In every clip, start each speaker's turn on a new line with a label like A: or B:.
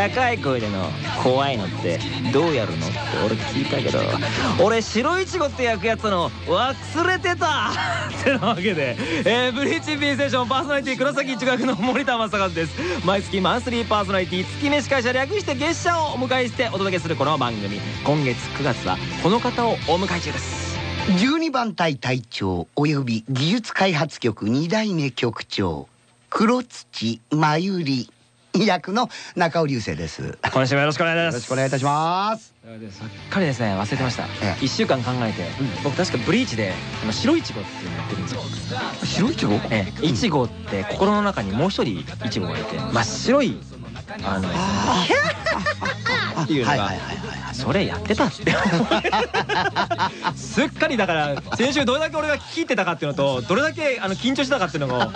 A: 高い声での怖いのってどうやるのって俺聞いたけど俺白いちごって焼くやつの忘れてた ってなわけで、えー、ブリーチ B ステーションパーソナリティ黒崎一学の森田正和です。毎月マンスリーパーソナリティ月飯会社略して月謝をお迎えしてお届けするこの番組。今月9月はこの方をお迎え中です。
B: 12番隊隊長および技術開発局2代目局長黒土真由里 役の中尾流星です。
A: 今週もよろしくお願いします。
B: よろしくお願いいたします。
A: さっかりですね。忘れてました、
B: ええ。
A: 1週間考えて、僕確かブリーチであの白いちごっていうのやってるんですよ。
B: 白いちご
A: ええ。いちごって心の中にもう一人いちごがいて真っ白いあの っていうのが
B: はいはいはいはい
A: それやってたって。すっかりだから先週どれだけ俺が聞き入ってたかっていうのとどれだけあの緊張してたかっていうのが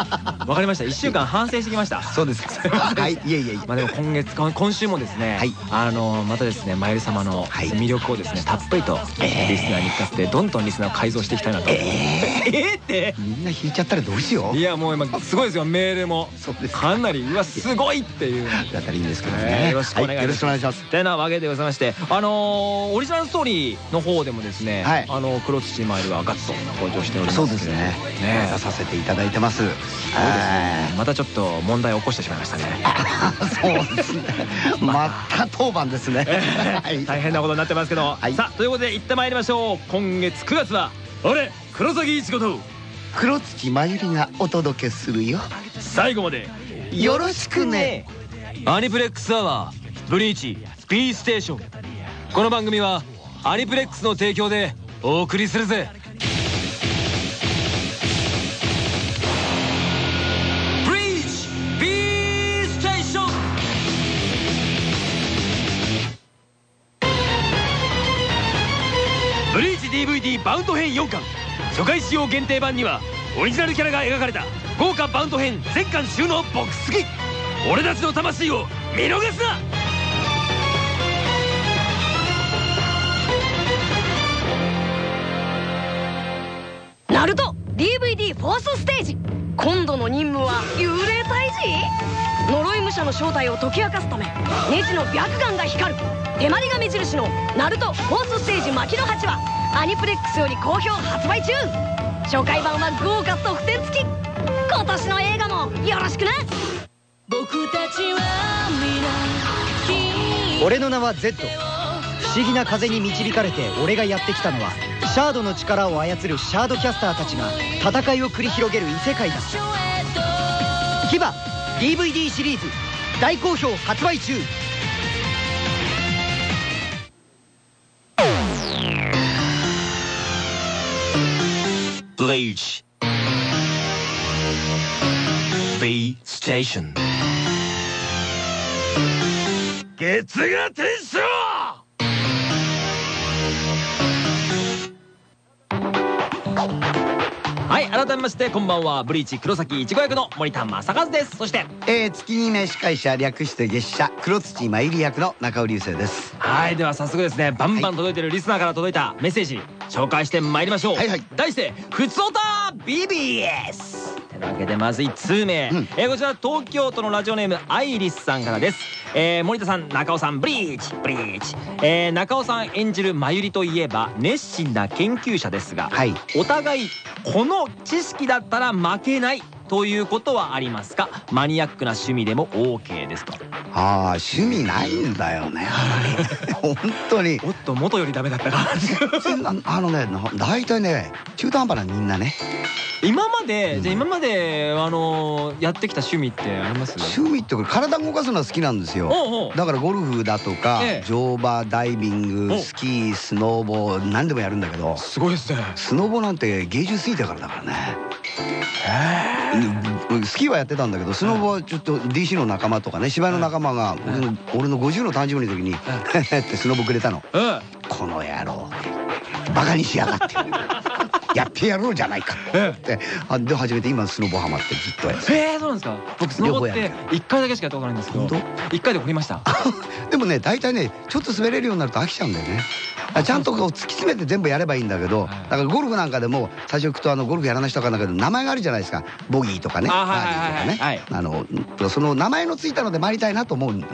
A: 分かりました。1週間反省してきました。
B: そうですか。はい。いえいえいえ。
A: まあでも今月今今週もですね、
B: はい。
A: あのまたですねまゆり様の
B: はい。
A: 魅力をですねたっぷりとリスナーに聞かせてどんどんリスナーを改造していきたいなと。えー。って。
B: みんな引いちゃったらどうしよう。
A: いやもう今すごいですよメールも。
B: そうです。
A: かなりうわすごいっていう。
B: だったらいいんですけど
A: え
B: ね
A: ーよろしくお願い
B: はよろしくお願いします。
A: てなわけでございましてあのーオリジナルストーリーの方でもですね、
B: はい。
A: あの黒土マイルがガッと登場しております。
B: そうですね。
A: ね。
B: 出させていただいてます。
A: そうですね。またちょっと問題を起こしてしまいましたね。
B: そうですね。また当番ですね。はい。
A: 大変なことになってますけど、
B: はい。
A: さあということで行ってまいりましょう。今月9月は俺黒崎一子と。
B: 黒土真由里がお届けするよ。
A: 最後まで。
B: よろしくね
A: アニプレックスアワーブリーチ B ステーション。この番組はアニプレックスの提供でお送りするぜ。ブリーチ B ステーション。ブリーチ DVD バウンド編4巻。初回使用限定版にはオリジナルキャラが描かれた豪華バウンド編全巻収納ボックス付き。俺たちの魂を見逃すな！
C: ナルト DVD フォースステージ。今度の任務は幽霊退治？呪い武者の正体を解き明かすためネジの白眼が光る。手まりが目印のナルトフォースステージ牧の8はアニプレックスより好評発売中。初回版は豪華特典付き。今年の映画もよろしくね
D: 俺の名は Z 不思議な風に導かれて俺がやってきたのはシャードの力を操るシャードキャスターたちが戦いを繰り広げる異世界だ。キバ DVD シリーズ。大好評発売中。
A: ブリーチ B ステーション月が天章はい改めましてこんばんは。ブリーチ黒崎いちご役の森田正和です。そして
B: えー、月に名司会者略して月謝黒土真由里役の中尾流星です。
A: はいでは早速ですねバンバン届いてるリスナーから届いたメッセージ紹介してまいりましょう。
B: はいはい。
A: 題して「ふつおた BBS」てなわけでまず1通目、
B: うん。
A: えーこちら東京都のラジオネームアイリスさんからです、えー森田さん中尾さんブリーチ。ブリーチ、えー中尾さん演じる真由里といえば熱心な研究者ですが、
B: はい。
A: お互いこの知識だったら負けないということはありますか？マニアックな趣味でも OK ですと。
B: ああ趣味ないんだよね。本当に。
A: おっと元よりダメだったか
B: あ あのねな大体ね中途半端なみんなね。
A: 今までじゃあ今まであのやってきた趣味ってあります？
B: 趣味って体動かすのは好きなんですよ。だからゴルフだとか、
A: ええ。
B: 乗馬ダイビン
A: お
B: グスキースノーボー何でもやるんだけど。
A: すごいですね。
B: スノボなんて芸術ついてからだからね。うんスキーはやってたんだけどスノボはちょっと DC の仲間とかね芝居の仲間が俺の俺の50の誕生日の時に ってスノボくれたの。
A: うん。
B: この野郎。バカにしやがってやってやろうじゃないかってあで初めて今スノボハマってずっとやって。
A: えー、そうなんですか？僕スノボって
B: 両方やる
A: 一回だけしかやったことないんですけど
B: 本
A: 一回で降りました。
B: でもね大体ねちょっと滑れるようになると飽きちゃうんだよね。ちゃんとこう突き詰めて全部やればいいんだけど、だからゴルフなんかでも最初行くとあのゴルフやらない人かなんかで名前があるじゃないですか。ボギーとかね
A: あ
B: バーディーとかね。あのその名前のついたので参りたいなと思うね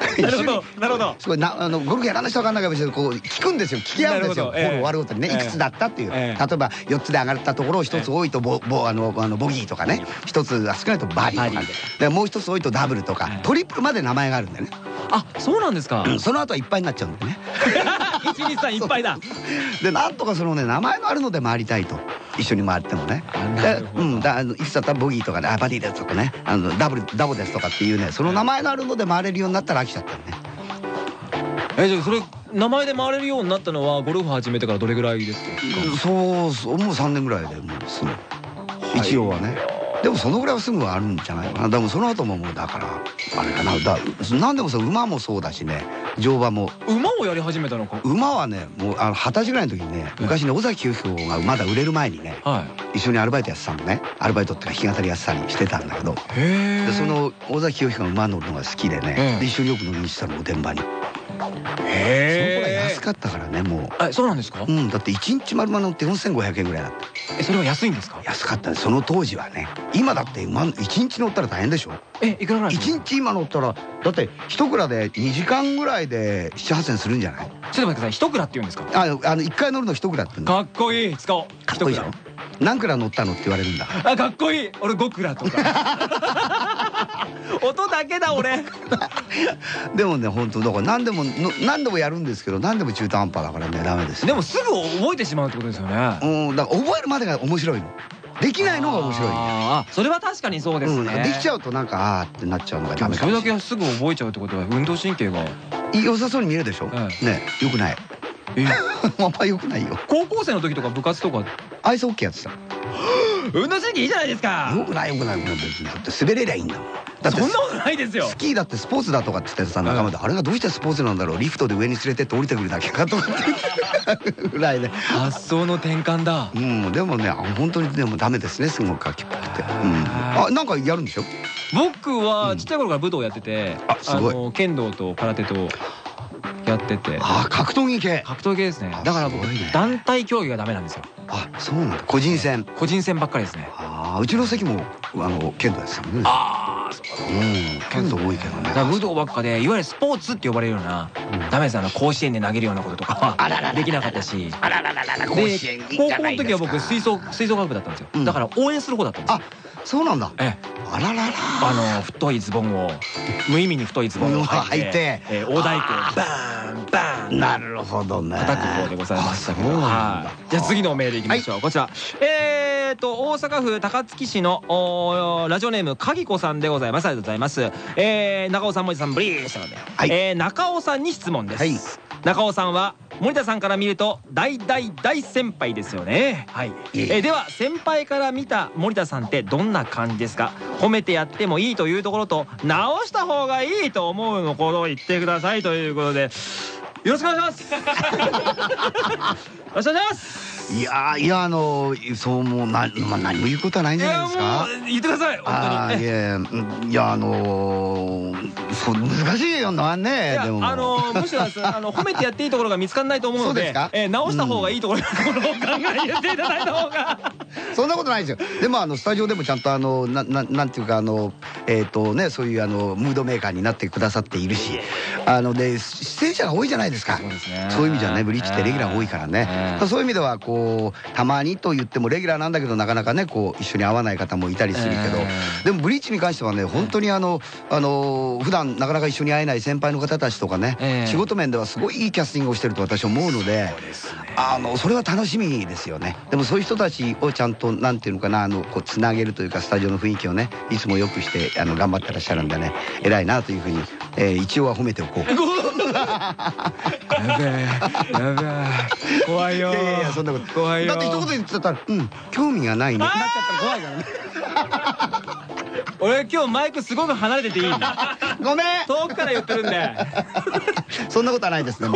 A: なるほどなるほど。
B: すごいなあのゴルフやらない人わかんないかもしれないけどこう聞くんですよ。聞き合うんですよホール終わるごとにね
A: ええ。
B: いくつだったっていう。例
A: え。
B: えば4つで上がったところを1つ多いとボボあのあのボギーとかね。1つが少ないとバーディーとかでもう1つ多いとダブルとか。
A: ええ。
B: トリプルまで名前があるんだよね。
A: あそうなんですか。
B: うん。その後はいっぱいになっちゃうんだよね
A: 一日さんいっぱいだ。
B: でなんとかそのね名前のあるので回りたいと。一緒に回ってもね。でうんだあのいくつだったらボギーとかねあバディですとかね。あのダブルダボですとかっていうねその名前のあるので回れるようになったら飽きちゃったよね。
A: えじゃあそれ名前で回れるようになったのはゴルフ始めてからどれぐらいですか？
B: そうそうもう3年ぐらいでもうすぐ。一応はねでもそのぐらいはすぐあるんじゃないかな。でもその後ももうだからあれかな。だ何でもそう馬もそうだしね。乗馬も。
A: 馬をやり始めたのか。
B: 馬はねもうあの二十歳ぐらいの時にね昔ね尾崎由紀子がまだ売れる前にね
A: はい。
B: 一緒にアルバイトやってたのね。アルバイトっていうか弾き語りやってたりしてたんだけど。でその尾崎由紀子が馬乗るのが好きでね、
A: うん
B: で一緒によく乗りにしてたのおてんばに、
A: へ
B: 安かったからねも
A: えそうなんですか？
B: う、うん、だって1日丸々乗って4500円ぐらいだった。
A: えそれは安いんですか？
B: 安かったねその当時はね。今だって馬1日乗ったら大変でしょ？
A: えいくらぐらいですか
B: 1日今乗ったらだって一蔵で2時間ぐらいで7,8,000するんじゃない？
A: ちょっと待ってください。一蔵って言うんですか？
B: あのあの1回乗るの一蔵って言うんだ
A: かっこいい。使おう。
B: かっこいいじゃん何蔵乗ったのって言われるんだ。
A: あかっこいい。俺5蔵とか。音だけだ俺。
B: でもね本当だから何でもの何でもやるんですけど何でも中途半端だからねダメですよ。
A: でもすぐ覚えてしまうってことですよね。
B: うんだから覚えるまでが面白いの。できないのが面白い。
A: あーそれは確かにそうです
B: うん、
A: ね
B: できちゃうとなんかあーってなっちゃうのが
A: で
B: ダメかも
A: それだけすぐ覚えちゃうってことは運動神経が。
B: 良さそうに見えるでしょ、
A: は
B: ねよくない
A: え
B: あんまよくないよ。
A: 高校生の時とか部活とか？
B: アイスホッケーやってた。
A: 運動神経いいじゃないですか。
B: よくないよくない。よくない別に。だって滑れりゃいいんだもん。だって
A: そんなことないですよ。
B: スキーだってスポーツだとかって言ってさ仲間で、あれがどうしてスポーツなんだろう。リフトで上に連れてって降りてくるだけかとかって。ぐらいね
A: 発想の転換だ。
B: うんでもねあ本当にでもダメですねすごく書きっぽくて、うん、
A: あ
B: あなんかやるんでしょ？
A: 僕
B: うん。
A: はちっちゃい頃から武道やってて
B: あ
A: の剣道と空手とやってて。
B: あ格闘技系。
A: 格闘技ですね。
B: あ
A: だから僕団体競技がダメなんですよ。
B: あそうなんだ。個人戦。
A: 個人戦ばっかりですね。
B: あーうちの席もあの剣道やってたもんね。
A: ああそうか
B: うん。剣道多いけどね
A: だから武道ばっかでいわゆるスポーツって呼ばれるような
B: うん。
A: ダメですあの甲子園で投げるようなこととか
B: あららら
A: はできなかったし。
B: あらららら
A: 高
B: じゃないですか。
A: 校の時は僕吹奏吹奏楽部だったんですよ。
B: うん。
A: だから応援する方だったんですよ。
B: あそうなんだ。
A: ええ。
B: あららら。
A: あの太いズボンを無意味に太いズボンを履いてえー大太鼓をバーンバーン。
B: なるほどね。
A: 叩く方でございましたけど。じゃあ次のメールいきましょう、こちら。えーと大阪府高槻市のラジオネームかぎこさんでございます。ありがとうございます。えー中尾さん森田さんブリーしたので、
B: はい。
A: えー中尾さんに質問です、
B: はい。
A: 中尾さんは森田さんから見ると大大大先輩ですよね。はい、
B: い
A: え。
B: え
A: ーでは先輩から見た森田さんってどんな感じですか？褒めてやってもいいというところと直した方がいいと思うのことを言ってくださいということで。よろしくお願いします。よろしくお願いします
B: いやーいやあのそうもうな、まあ、何も言うことはないん
A: い
B: じゃない
A: や
B: ですか。
A: 言ってください
B: あーい
A: 本当に。え
B: やうんいやあのー、そう難しいよな
A: い
B: ねでも。
A: やあのむしろあの褒めてやっていいところが見つからないと思うので
B: そうですか？
A: えー直した方がいいところを考え言っていただいた方が。
B: そんなことないですよ。でもあのスタジオでもちゃんとあのなななんていうかあのえっ、とねそういうあのムードメーカーになってくださっているしあので出演者が多いじゃないですか。
A: そう
B: いう意味じゃねブリッジってレギュラーが多いからね。
A: ええ。
B: そういう意味ではこうたまにと言ってもレギュラーなんだけどなかなかねこう一緒に会わない方もいたりするけど、
A: ええ。
B: でもブリッジに関してはね本当にあのあの普段なかなか一緒に会えない先輩の方たちとかね、
A: ええ。
B: 仕事面ではすごいいいキャスティングをしてると私は思うので。あのそれは楽しみですよね。でもそういう人たちをちゃんとなんていうのかなあのこうつなげるというかスタジオの雰囲気をねいつもよくしてあの頑張ってらっしゃるんでね偉いなというふうに、えー一応は褒めておこう
A: やべえやべえ。怖いよ。
B: いやいやいやそんなこと。
A: 怖いよ。
B: だって一言言ってたら「うん興味がないね」なっちゃったら怖いからね。
A: 俺今日マイクすごく離れてていい
B: ごめん。
A: 遠くから言ってるんで。
B: そんなことはないです。ね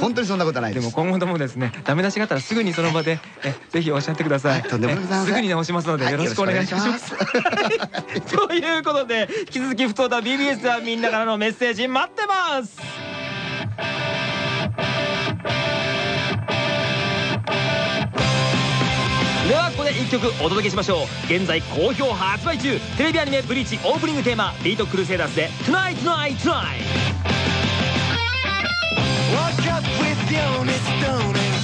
B: 本当にそんなことはないで
A: も今後ともですねダメ出しがあったらすぐにその場でえぜひおっしゃってください、
B: とんでもござい
A: すぐに直しますので
B: はい
A: よろしくお願いします,、ということで引き続きふつおた BBS ではみんなからのメッセージ待ってます1曲お届けしましょう。現在好評発売中。テレビアニメ「ブリーチ」オープニングテーマビートクルセイダーズで「Tonight Tonight Tonight」
E: Woke up with the only
A: stone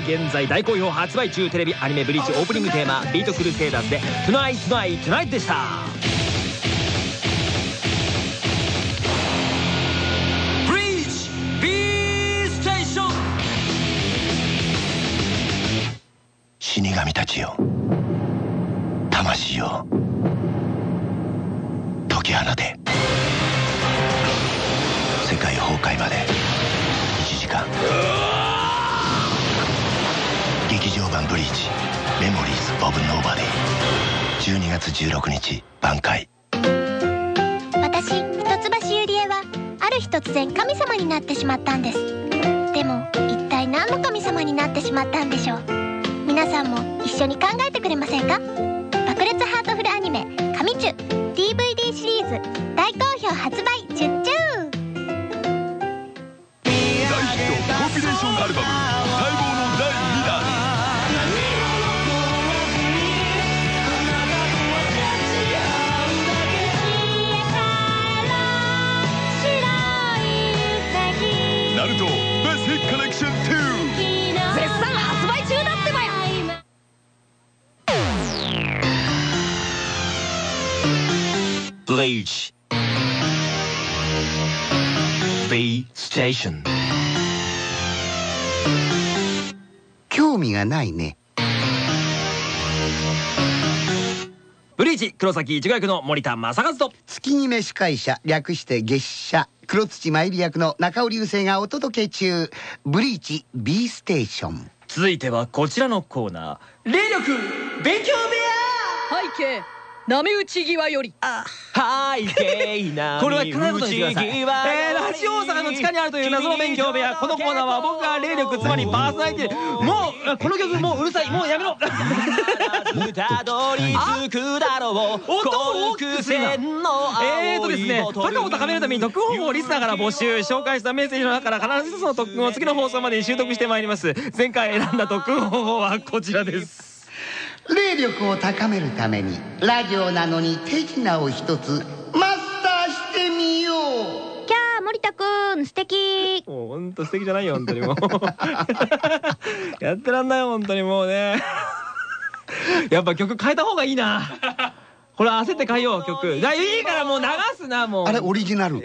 A: 現在大好評発売中テレビアニメ「ブリーチ」オープニングテーマ「ビートクルセイダーズ」で「Tonight Tonight Tonight」でしたブリーチ B ステーション
E: 死神たちよ。魂よ解き放てMemories of Nobody」12月16日卍解。
F: 私一橋ゆりえはある日突然神様になってしまったんです。でも一体何の神様になってしまったんでしょう。皆さんも一緒に考えてくれませんか？
A: 黒崎一護役の森田正和と。
B: 月決め司会者略して月謝。黒土参り役の中尾流星がお届け中。ブリーチ B ステーション。
A: 続いてはこちらのコーナー。霊力勉強
C: 背景波打ち際より。
A: はいゲイな これは聞かないことにしてください、えー、ラジオ大阪の地下にあるという謎の勉強部屋このコーナーは僕が霊力つまりパーソナリティもうこの曲もううるさい。もうやめろ。たどり着くだろう。音を大きくするなえーとですねバカを高めるために特報をリスナーから募集紹介したメッセージの中から必ず一つの特訓を次の放送までに習得してまいります。前回選んだ特訓方法はこちらです
B: 霊力を高めるためにラジオなのに手品を一つマスターしてみよう。
F: キャー森田くん素敵。
A: もう本当素敵じゃないよ本当にもう。やってらんないよ本当にもうね。やっぱ曲変えた方がいいなこれ焦って変えよう曲。だいいからもう流すなもう。
B: あれオリジナル。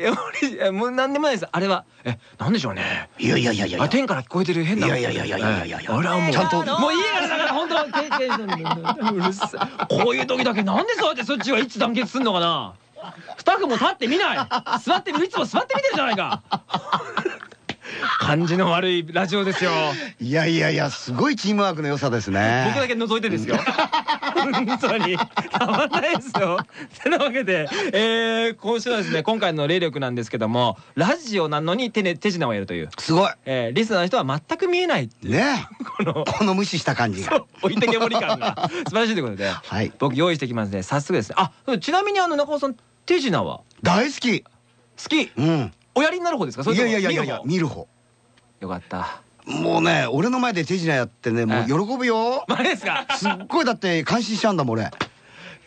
A: えもう何でもないです。あれは。えなんでしょうね。
B: いやいやいやいや。いや
A: あ天から聞こえてる変ない
B: やいやいやいやいやいや。いや
A: あれはもう。
B: ちゃんと。
A: もういいからだから本当テンションうるさい。こういう時だけなんでそうやってそっちは一致団結すんのかな。スタッフも立って見ない。座っていつも座って見てるじゃないか感じの悪いラジオですよ。
B: いやいやいやすごいチームワークの良さですね。
A: 僕だけ覗いてですよ。本当に。たまんないですよ。てなわけで、えー、今週はですね今回の霊力なんですけどもラジオなのに手,、ね、手品をやるという、
B: すごい。
A: えー、リスナーの人は全く見えないっていう。
B: ね。
A: この
B: この無視した感じが。
A: 置いてけぼり感が。素晴らしいということで、
B: はい。
A: 僕用意してきますね。早速です。ねあちなみにあの中尾さん手品は？
B: 大好き。
A: 好き。
B: うん。
A: おやりになる方ですか？
B: いやいやいやいや
A: 見る方？よかった。
B: もうね俺の前で手品やってねもう喜ぶよ。
A: マジですか？
B: すっごいだって感心しちゃうんだもん俺。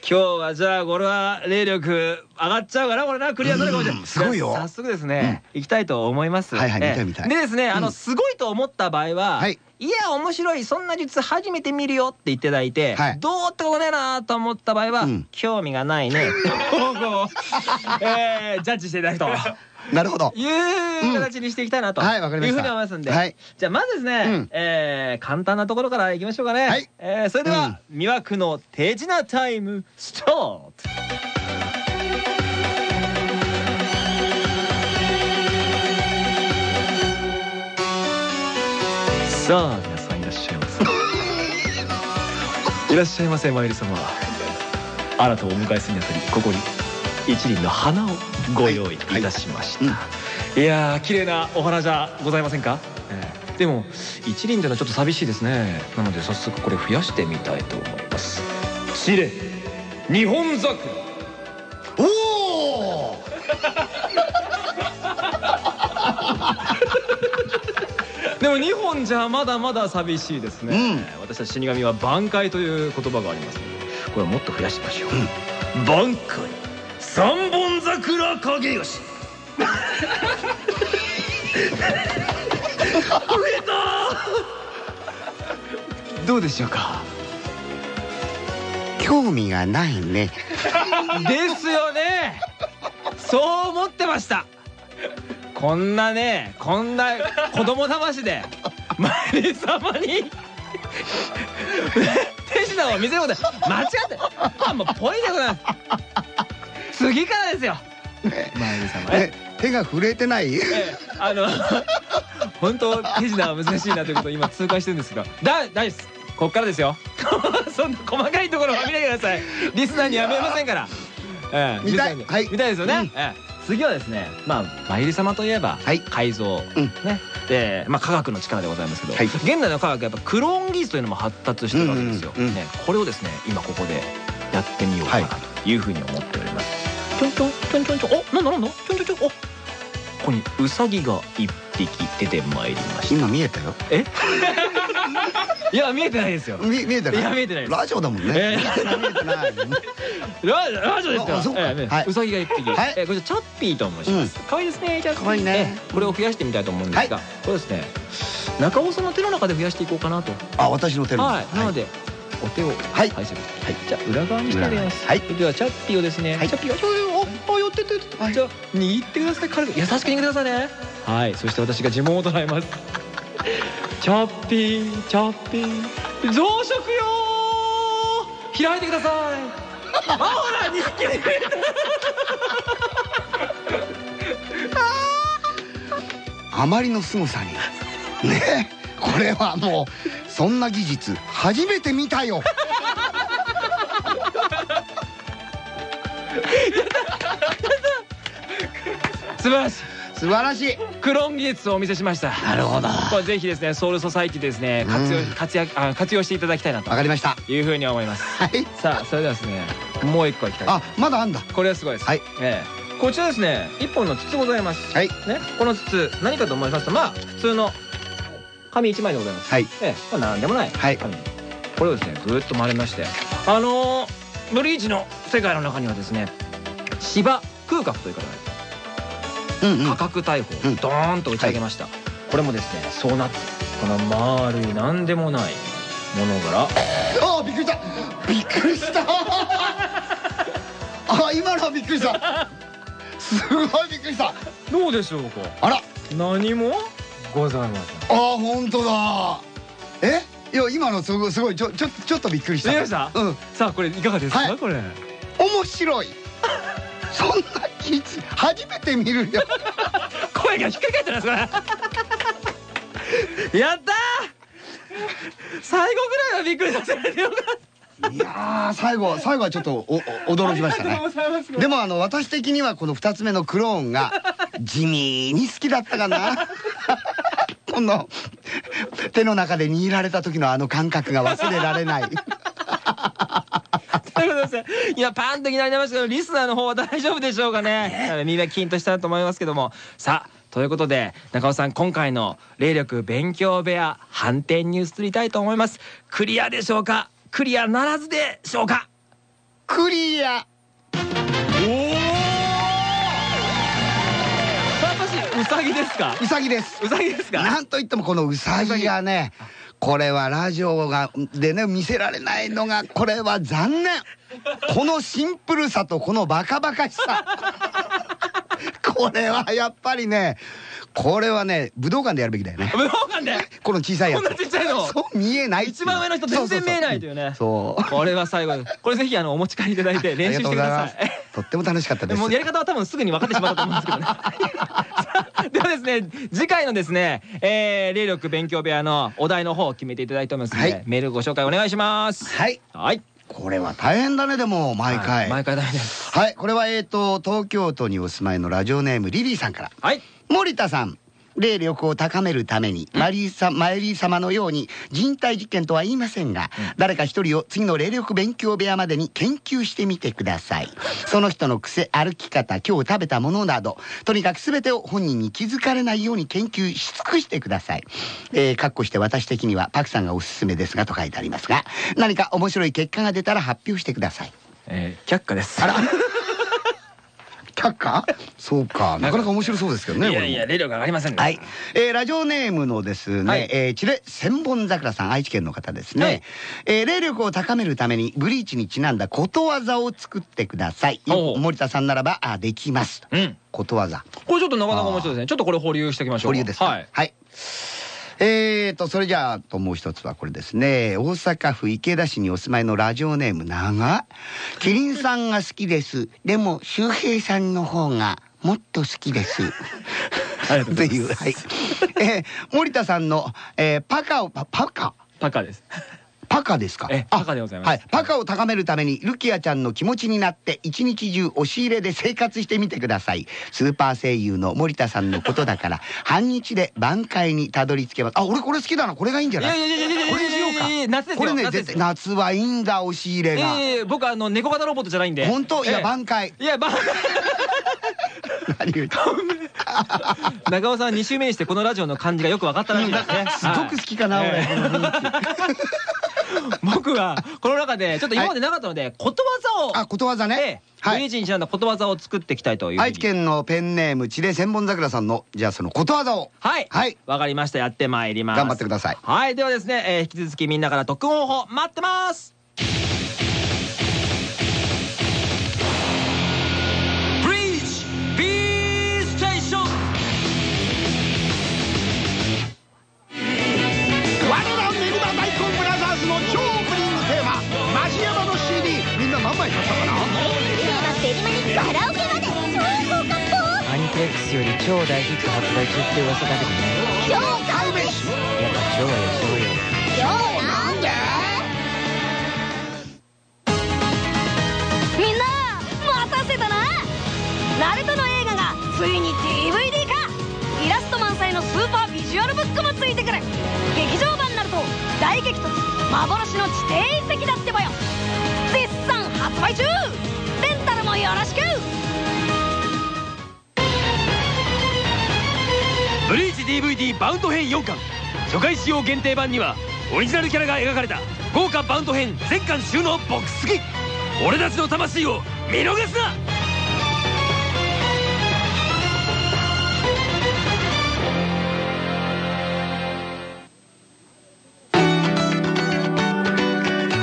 A: 今日はじゃあこれは霊力上がっちゃうかなこれな。クリアするかもしれない、
B: うんすごいよ。
A: 早速ですね、行きたいと思います。
B: はいはい
A: ええ。
B: 見たい見たい。
A: でですねあの、
B: うん
A: すごいと思った場合は、
B: はい。
A: いや面白いそんな術初めて見るよって言っていただいて、
B: はい。
A: どうってことねえなと思った場合は、
B: うん。
A: 興味がないね。こうえージャッジしていただくと。
B: なるほど。
A: いう形にしていきたいなと。
B: はいわかりました。
A: いうふうに思いますんで、
B: はい。
A: じゃあまずですね、
B: うん。
A: えー簡単なところからい。きましょうかね、
B: はい
A: えーそれでは、
B: うん。
A: 魅惑の手品タイムスタート。さあ皆さんいらっしゃいませ いらっしゃいませマイル様。あなたをお迎えするにあたりここに一輪の花をご用意いたしました、い。やー綺麗なお花じゃございませんか、ええ。でも一輪でのちょっと寂しいですね。なので早速これ増やしてみたいと思います。チレ日本桜。
B: おお
A: でも日本じゃまだまだ寂しいですね、
B: うん。
A: 私たち死神は挽回という言葉がありますのでこれをもっと増やしましょう、挽回。三本桜影吉増えたどうでしょうか？
B: 興味がないね。
A: ですよね。そう思ってました。こんなねこんな子供騙しでマリリ様に 手品を見せることで間違ってあもうポイでございます。次からですよ
B: 手が震えてない？
A: ええあの 本当手品は難しいなということを今痛感してるんですが。だ大です。こっからですよ。そんな細かいところは見ないでください。リスナーには見えませんから、ええ
B: 見たい。はい。
A: 見たいですよね、
B: うん。
A: ええ。次はですねまあマユリ様といえば、
B: はい。
A: 改造、
B: うん。
A: ね。でまあ科学の力でございますけど、
B: はい。
A: 現代の科学はやっぱクローン技術というのも発達してるわけですよ、ね、これをですね今ここでやってみようかなというふうに思っております、ちょんちょんちょんちょんちょんおなんだなんだ？ちょんちょんちょんお。ここにウサギが一匹出てまいりました。
B: 今見えたよ。
A: え？いや見えてないですよ。
B: 見見えてない。
A: いや見えてない
B: ラジオだもんね、
A: ララジオです
B: か。はい。う
A: さぎが一匹、
B: はい。
A: えーこれチャッピーと申します、可愛いですねチャッピー。
B: 可愛いね。
A: えーこれを増やしてみたいと思うんですが、これですね。中尾さんの手の中で増やしていこうかなと。
B: あ私の手の
A: はい、なのでお手を
B: はい。
A: はい、じゃあ裏側にしてあげます。
B: 裏側に。
A: ではチャッピーをですね、
B: はい。
A: チャッピーがちょおお寄ってって。じゃあ握ってください。軽く。優しく握ってくださいね。はい。そして私が呪文を唱えます。チャッピーチャッピー。増殖よー。開いてください。あほら2匹で
B: あまりの凄さに。ねこれはもうそんな技術初めて見たよ。
A: 素晴らしい。
B: 素晴らしい。
A: クローン技術をお見せしました。
B: なるほど。わ
A: これぜひですねソウルソサイティでですね活用
B: うん。
A: 活躍あ活用していただきたいなと。
B: かりました。
A: いうふうに思います。
B: はい。
A: さあそれではですねもう一個いきたい。
B: あまだあんだ。
A: これはすごいです。
B: はい。
A: ええ。こちらですね一本の筒ございます。
B: はい。
A: ね。この筒何かと思いますとまあ普通の紙一枚でございます。
B: はい。
A: ええまあ何でもない。
B: はい。
A: 紙これをですねぐーっと回りまして。あのーブリーチの世界の中にはですね芝空格という方がいます
B: うんうん。
A: 価格逮捕
B: うん。
A: ドーンと打ち上げました、これもですねそうなってこの丸い何でもないもの柄
B: あびっくりした。びっくりした。あ今のはびっくりした。すごいびっくりした。
A: どうでしょうか？
B: あら。
A: 何も？ございません
B: あ本当だ。え？いや今のすごいすごいちょちょちょっとびっくりした。
A: びっくりした？
B: うん。
A: さあこれいかがですか、
B: はい。
A: これ。
B: 面白い。そんな技術初めて見るよ。
A: 声がひっくり返ってますこれ。やったー！最後ぐらいはびっくりさせられてよかっ
B: いやー最後最後はちょっとおお驚きましたね。でもあの私的にはこの2つ目のクローンが地味に好きだったかなこの手の中で握られた時のあの感覚が忘れられない。
A: ということで今パーンといきなり出ましたけどリスナーの方は大丈夫でしょうかね？耳がキーンとしたと思いますけども。さあということで中尾さん今回の霊力勉強部屋反転に移りたいと思います。クリアでしょうか？クリアならずでしょうか？
B: クリア
A: 私ウサギですか？
B: うさぎです。
A: ウサギですか？
B: なんといってもこのうさぎがねこれはラジオがでね見せられないのがこれは残念。このシンプルさとこのバカバカしさ。これはやっぱりねこれはね武道館でやるべきだよね。
A: 武道館で？
B: この小さいやつ。
A: こんなちっちゃいの？
B: そう見えない
A: 一番上の人全然見えないというね。
B: そう
A: これは最後これぜひあのお持ち帰りいただいて練習してくださ
B: い。とっても楽しかったです。
A: もうやり方は多分すぐに分かってしまったと思うんですけどねはですね。次回のですね、えー、霊力勉強部屋のお題の方を決めていただいておりますので、
B: はい。
A: メールご紹介お願いします。
B: はい。
A: はい。
B: これは大変だねでも毎
A: は
B: 回
A: い。毎回大変です。
B: はい。これはえっと東京都にお住まいのラジオネームリリーさんから。
A: はい。
B: 森田さん霊力を高めるためにマリーさマイリー様のように人体実験とは言いませんが、誰か一人を次の霊力勉強部屋までに研究してみてください。その人の癖歩き方今日食べたものなどとにかく全てを本人に気づかれないように研究し尽くしてください。えー、かっこして私的にはパクさんがおすすめですがと書いてありますが何か面白い結果が出たら発表してください。
A: えー、却下です。
B: あら却下？そうか。なかなか面白そうですけどね
A: いやいや
B: これも。
A: 霊力上がりませんね
B: はい、えーラジオネームのですね、
A: はい。
B: えー、チレ千本桜さん愛知県の方ですね、
A: はい。
B: えー霊力を高めるためにブリーチにちなんだことわざを作ってください。森田さんならばあできます。
A: うん。
B: ことわざ。
A: これちょっとなかなか面白いですね。ちょっとこれ保留しておきましょう。
B: 保留ですか？
A: はい。
B: はいえーとそれじゃあともう一つはこれですね。大阪府池田市にお住まいのラジオネーム長。キリンさんが好きです。でも周平さんの方がもっと好きです。
A: とい
B: うはい、えー森田さんの、えーパカをパパカ？
A: パカです
B: パカですか？
A: パカでございます。
B: はい、パカを高めるためにルキアちゃんの気持ちになって一日中押し入れで生活してみてください。スーパー声優の森田さんのことだから 半日で挽回にたどり着けます。あ俺これ好きだな。これがいいんじゃ
A: い？
B: ない
A: やいやいやいやいや
B: これにしようか。
A: 夏ですよ。
B: これね絶対夏はいいんだ押し入れが、
A: ええ僕あの猫型ロボットじゃないんで。
B: 本当？いや
A: ええ。
B: 挽回。
A: いやば
B: 何言うて
A: 中 尾さん2週目にしてこのラジオの感じがよく分かったらしいですね。
B: すごく好きかな、
A: はい。
B: 俺
A: 僕はこの中でちょっと今までなかったのでことわざを
B: あことわざね、
A: ええ
B: はい。
A: ブリーチにちなんだことわざを作っていきたいという
B: 愛知県のペンネームチレ千本桜さんのじゃあそのことわざを。
A: はい。
B: はい。
A: わかりました。やってまいります。
B: 頑張ってください。
A: はい。ではですね、えー引き続きみんなから特訓方法待ってます
F: カラオケまで超高かっ
D: アニプレックスより超大ヒット発売中って噂だけどね。
F: 超買うべし
G: 限定版にはオリジナルキャラが描かれた豪華バウンド編全巻収納ボックス付き。俺たちの魂を見逃すな！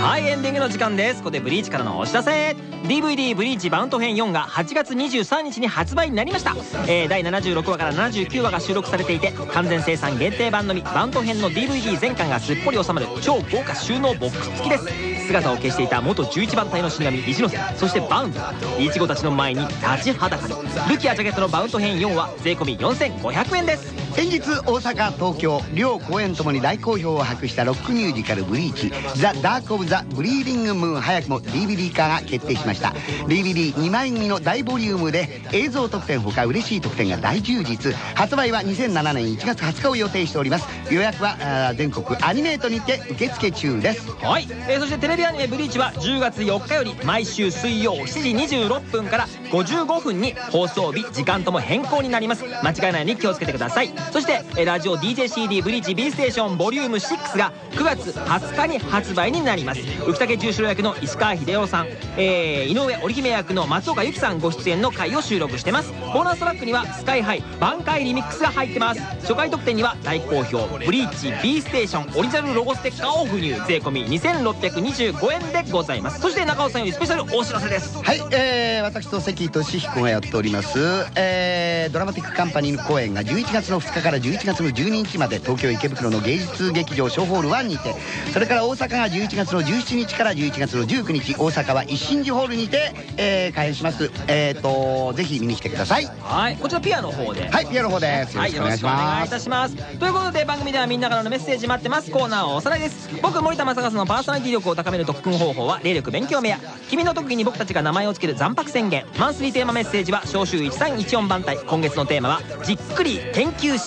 A: はいエンディングの時間です。ここでブリーチからのお知らせ。DVD ブリーチバウント編4が8月23日に発売になりました、えー第76話から79話が収録されていて完全生産限定版のみバウント編の DVD 全巻がすっぽり収まる超豪華収納ボックス付きです。姿を消していた元11番隊の死神一ノ瀬そしてバウントイチゴたちの前に立ちはだかるルキアジャケットのバウント編4は税込4500円です。
B: 先日大阪東京両公演ともに大好評を博したロックミュージカル「ブリーチザ・ダーク・オブ・ザ・ブリーディング・ムーン」早くも DVD 化が決定しました。DVD2 枚組の大ボリュームで映像特典ほか嬉しい特典が大充実。発売は2007年1月20日を予定しております。予約は全国アニメートにて受付中です。
A: はい、えーそしてテレビアニメ「ブリーチ」は10月4日より毎週水曜7時26分から55分に放送日時間とも変更になります。間違いないように気をつけてください。そしてラジオ DJCD ブリーチ B ステーションボリューム6が9月20日に発売になります。浮竹十四郎役の石川秀夫さん、えー井上織姫役の松岡由紀さんご出演の回を収録してます。ボーナストラックにはスカイハイ挽回リミックスが入ってます。初回特典には大好評ブリーチ B ステーションオリジナルロゴステッカーを封入。税込2625円でございます。そして中尾さんよりスペシャルお知らせです。
B: はい、えー、私と関俊彦がやっております、えー、ドラマティックカンパニーの公演が11月の2日から11月の12日まで東京池袋の芸術劇場ショーホール1にてそれから大阪が11月の17日から11月の19日大阪は一心寺ホールにて、えー、開演します。えーとぜひ見に来てください。
A: はい。こちらピアの方で。
B: はいピアノ方です。よろ
A: はい、
B: しくお願いし
A: よろしくお願
B: ます
A: いいたします。ということで番組ではみんなからのメッセージ待ってます。コーナーをおさらいです。僕森田正和のパーソナリティ力を高める特訓方法は霊力勉強部屋君の特技に僕たちが名前を付ける残白宣言。マンスリーテーマメッセージは召集1314番隊。今月のテーマはじっくり研究し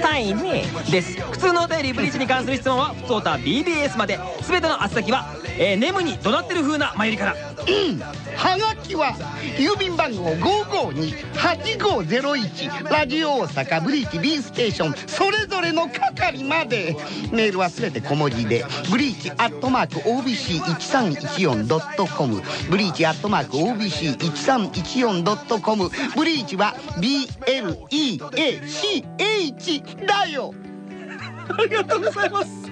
A: たいね。です。普通のお便りブリーチに関する質問は普通歌 BBS まで。全ての宛先は、えー、ネムに怒鳴ってる風な参りから。うん。
B: はがきは郵便番号552-8501ラジオ大阪ブリーチ B ステーション。それぞれの係まで。メールはすべて小文字で。ブリーチアットマーク OBC1314.com ブリーチアットマーク OBC1314.com ブリーチは BLEACH だよ。
A: ありがとうございます。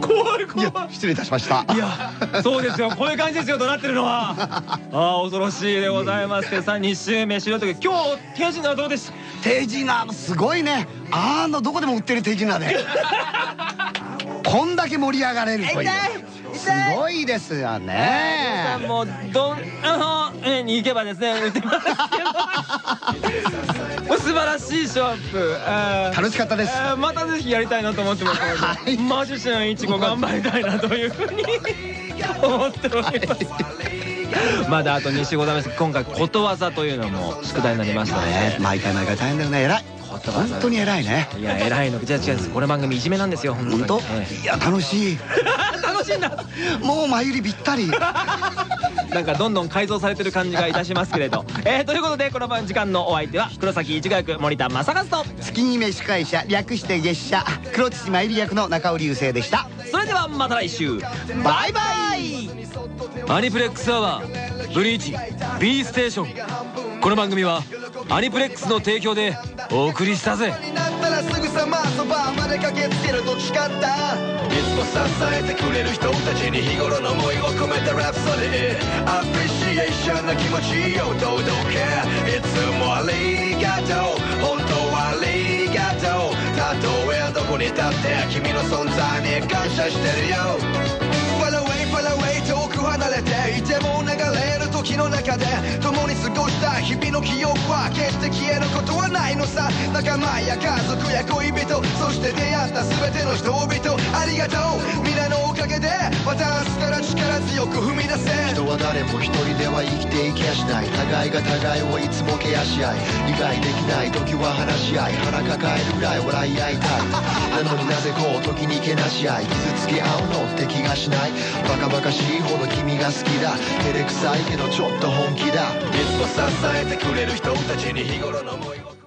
A: 怖い
B: い
A: 怖い。
B: や失礼いたしました。
A: いやそうですよ。こういう感じですよ怒鳴ってるのは。ああ恐ろしいでございますけどさあ2週目しろと今日手品はどうでした？
B: 手品すごいね。あのどこでも売ってる手品で。こんだけ盛り上がれるというすごいですよ
A: 皆
B: ね
A: さんもどんあのえに行けばですね売ってますけどもう素晴らしいショーアップ
B: 楽しかったです。
A: またぜひやりたいなと思ってますマジシャンいちご頑張りたいなというふうに 思っております。まだあと2週ございます。今回ことわざというのも宿題になりましたね。
B: 毎回毎回大変だよね。偉い。
A: ことわざ
B: 本当に偉いね。
A: いや偉いの。じゃあ違うんです。これ番組いじめなんですよ本当
B: いや楽しい
A: しいんだ
B: もう前売りぴったり。
A: なんかどんどん改造されてる感じがいたしますけれど。えー、ということでこの時間のお相手は黒崎一学森田正和と。
B: 月決め司会者略して月謝。黒土参り役の中尾流星でした。
A: それではまた来週。バイバイ。
G: アニプレックスアワーブリーチ B ステーション。この番組はアニプレックスの提供でお送りしたぜ。
E: つも支えてくれる人たちに日頃の思いを込めたラプソディアプリシエーションな気持ちを届けいつもありがとう本当はありがとうたとえどこに立って君の存在に感謝してるよ Far away, far away 遠く離れていても流れる時の中で共に過ごした日々の記憶は決して消えることはないのさ。仲間や家族や恋人そして出会った全ての人々。ありがとう。皆のおかげでまた明日から力強く踏み出せ。
H: 人は誰も一人では生きていけやしない。互いが互いをいつもケアし合い。理解できない時は話し合い。腹抱えるぐらい笑い合いたい。なのになぜこう時にけなし合い。傷つけ合うのって気がしない。バカバカしいほど君が好きだ。照れくさいけどちょっと本気だ。
E: いつも支えてくれる人たちに日頃の思いを。